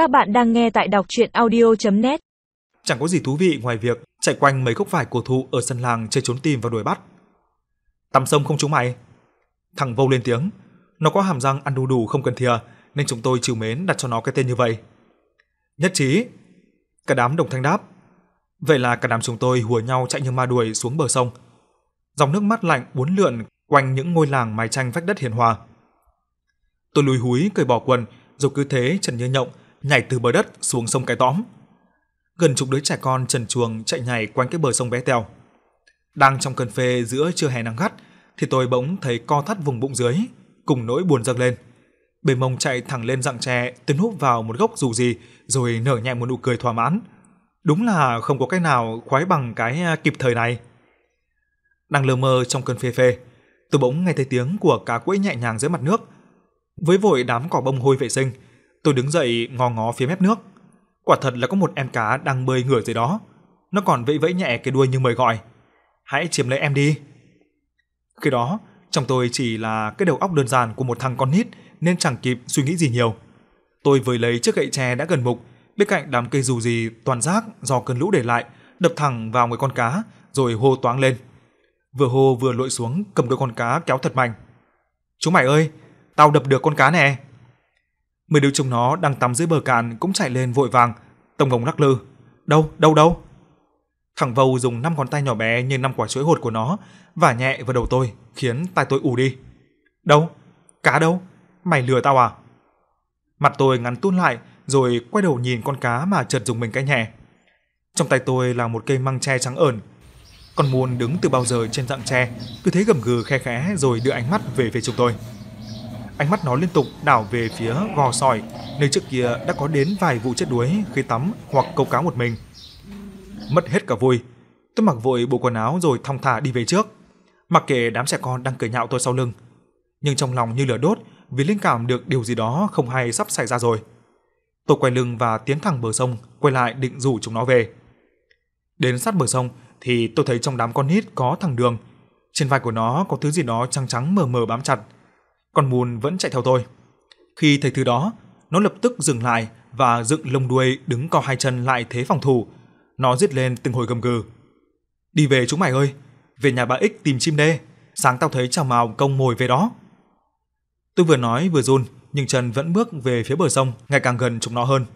Các bạn đang nghe tại đọc chuyện audio.net Chẳng có gì thú vị ngoài việc chạy quanh mấy gốc vải cổ thụ ở sân làng chơi trốn tìm và đuổi bắt. Tắm sông không chúng mày. Thằng Vô lên tiếng. Nó có hàm răng ăn đu đủ không cần thìa nên chúng tôi chiều mến đặt cho nó cái tên như vậy. Nhất trí. Cả đám đồng thanh đáp. Vậy là cả đám chúng tôi hùa nhau chạy như ma đuổi xuống bờ sông. Dòng nước mắt lạnh uốn lượn quanh những ngôi làng mái tranh vách đất hiền hòa. Tôi lùi húi cởi bỏ quần, rồi cứ thế trần như nhộng nhảy từ bờ đất xuống sông cái tõm. Gần chục đứa trẻ con trần chuồng chạy nhảy quanh cái bờ sông bé tèo Đang trong cơn phê giữa trưa hè nắng gắt thì tôi bỗng thấy co thắt vùng bụng dưới, cùng nỗi buồn dâng lên. Bề mông chạy thẳng lên dạng tre, tiến hút vào một gốc dù gì rồi nở nhẹ một nụ cười thỏa mãn. Đúng là không có cái nào khoái bằng cái à, kịp thời này. Đang lơ mơ trong cơn phê phê, tôi bỗng nghe thấy tiếng của cá quẫy nhẹ nhàng dưới mặt nước. Với vội đám cỏ bông hôi vệ sinh, tôi đứng dậy ngó ngó phía mép nước. Quả thật là có một em cá đang bơi ngửa dưới đó. Nó còn vẫy vẫy nhẹ cái đuôi như mời gọi. Hãy chiếm lấy em đi. Khi đó, trong tôi chỉ là cái đầu óc đơn giản của một thằng con nít nên chẳng kịp suy nghĩ gì nhiều. Tôi vừa lấy chiếc gậy tre đã gần mục, bên cạnh đám cây dù gì toàn rác do cơn lũ để lại, đập thẳng vào người con cá rồi hô toáng lên. Vừa hô vừa lội xuống cầm đôi con cá kéo thật mạnh. "Chúng mày ơi, tao đập được con cá nè." Mười đứa chúng nó đang tắm dưới bờ cạn cũng chạy lên vội vàng, tông ngồng lắc lư. "Đâu, đâu đâu?" Thằng Vâu dùng năm ngón tay nhỏ bé như năm quả chuối hột của nó vả nhẹ vào đầu tôi, khiến tai tôi ù đi. "Đâu? Cá đâu? Mày lừa tao à?" Mặt tôi ngắn tún lại rồi quay đầu nhìn con cá mà chợt dùng mình cái nhẹ. Trong tay tôi là một cây măng tre trắng ẩn. Con muôn đứng từ bao giờ trên rặng tre, cứ thế gầm gừ khe khẽ rồi đưa ánh mắt về phía chúng tôi. Ánh mắt nó liên tục đảo về phía gò sỏi, nơi trước kia đã có đến vài vụ chết đuối khi tắm hoặc câu cá một mình. Mất hết cả vui, tôi mặc vội bộ quần áo rồi thong thả đi về trước, mặc kệ đám trẻ con đang cười nhạo tôi sau lưng. Nhưng trong lòng như lửa đốt vì linh cảm được điều gì đó không hay sắp xảy ra rồi. Tôi quay lưng và tiến thẳng bờ sông, quay lại định rủ chúng nó về. Đến sát bờ sông thì tôi thấy trong đám con nít có thằng Đường. Trên vai của nó có thứ gì đó trắng trắng mờ mờ bám chặt. Con mùn vẫn chạy theo tôi. Khi thấy thứ đó, nó lập tức dừng lại và dựng lông đuôi đứng co hai chân lại thế phòng thủ. Nó giết lên từng hồi gầm gừ. Đi về chúng mày ơi, về nhà bà Ích tìm chim đê, sáng tao thấy chào mào công mồi về đó. Tôi vừa nói vừa run, nhưng chân vẫn bước về phía bờ sông, ngày càng gần chúng nó hơn.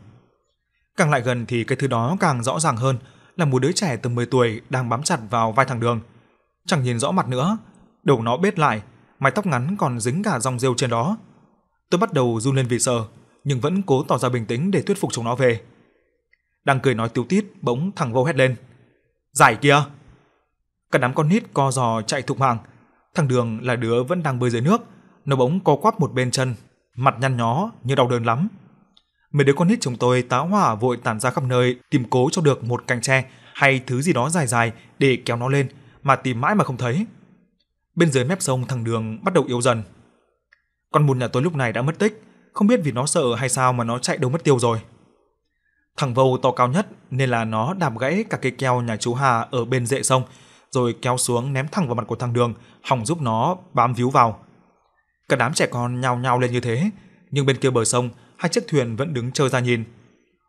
Càng lại gần thì cái thứ đó càng rõ ràng hơn, là một đứa trẻ tầm 10 tuổi đang bám chặt vào vai thằng Đường. Chẳng nhìn rõ mặt nữa, đầu nó bết lại, mái tóc ngắn còn dính cả dòng rêu trên đó. Tôi bắt đầu run lên vì sợ, nhưng vẫn cố tỏ ra bình tĩnh để thuyết phục chúng nó về. Đang cười nói tiếu tít, bỗng thằng Vô hét lên. Giải kia! Cả đám con nít co giò chạy thục mạng. Thằng Đường là đứa vẫn đang bơi dưới nước, nó bỗng co quắp một bên chân, mặt nhăn nhó như đau đớn lắm. Mấy đứa con nít chúng tôi tá hỏa vội tản ra khắp nơi tìm cố cho được một cành tre hay thứ gì đó dài dài để kéo nó lên, mà tìm mãi mà không thấy. Bên dưới mép sông thằng Đường bắt đầu yếu dần. Con mùn nhà tôi lúc này đã mất tích, không biết vì nó sợ hay sao mà nó chạy đâu mất tiêu rồi. Thằng Vâu to cao nhất nên là nó đạp gãy cả cây keo nhà chú Hà ở bên rễ sông, rồi kéo xuống ném thẳng vào mặt của thằng Đường, hỏng giúp nó bám víu vào. Cả đám trẻ con nhao nhao lên như thế, nhưng bên kia bờ sông, hai chiếc thuyền vẫn đứng chờ ra nhìn.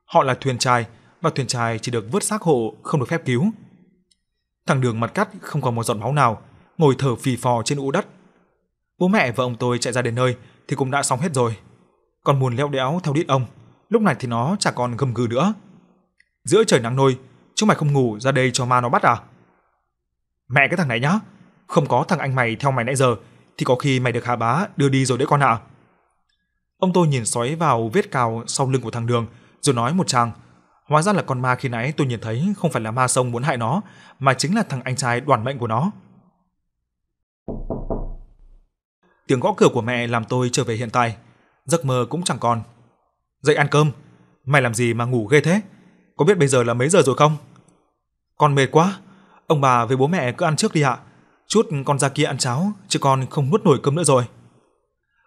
Họ là thuyền trai, và thuyền trai chỉ được vớt xác hộ, không được phép cứu. Thằng Đường mặt cắt không còn một giọt máu nào, ngồi thở phì phò trên ụ đất. Bố mẹ và ông tôi chạy ra đến nơi thì cũng đã xong hết rồi. Còn muôn leo đéo theo đít ông, lúc này thì nó chả còn gầm gừ nữa. Giữa trời nắng nôi, chúng mày không ngủ ra đây cho ma nó bắt à? Mẹ cái thằng này nhá, không có thằng anh mày theo mày nãy giờ thì có khi mày được hạ Bá đưa đi rồi đấy con ạ. Ông tôi nhìn xoáy vào vết cào sau lưng của thằng Đường, rồi nói một tràng. Hóa ra là con ma khi nãy tôi nhìn thấy không phải là ma sông muốn hại nó, mà chính là thằng anh trai đoàn mệnh của nó. Tiếng gõ cửa của mẹ làm tôi trở về hiện tại, giấc mơ cũng chẳng còn. Dậy ăn cơm, mày làm gì mà ngủ ghê thế? Có biết bây giờ là mấy giờ rồi không? Con mệt quá, ông bà với bố mẹ cứ ăn trước đi ạ. Chút con ra kia ăn cháo, chứ con không nuốt nổi cơm nữa rồi.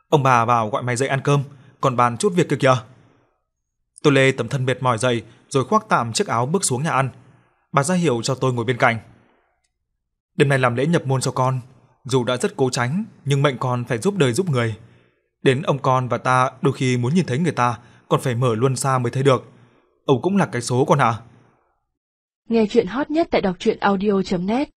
Ông bà vào gọi mày dậy ăn cơm, còn bàn chút việc kia kìa. Tôi lê tấm thân mệt mỏi dậy, rồi khoác tạm chiếc áo bước xuống nhà ăn. Bà ra hiệu cho tôi ngồi bên cạnh. Đêm nay làm lễ nhập môn cho con, dù đã rất cố tránh, nhưng mệnh con phải giúp đời giúp người. Đến ông con và ta, đôi khi muốn nhìn thấy người ta, còn phải mở luân xa mới thấy được. Ông cũng là cái số con ạ. Nghe chuyện hot nhất tại doctruyenaudio.net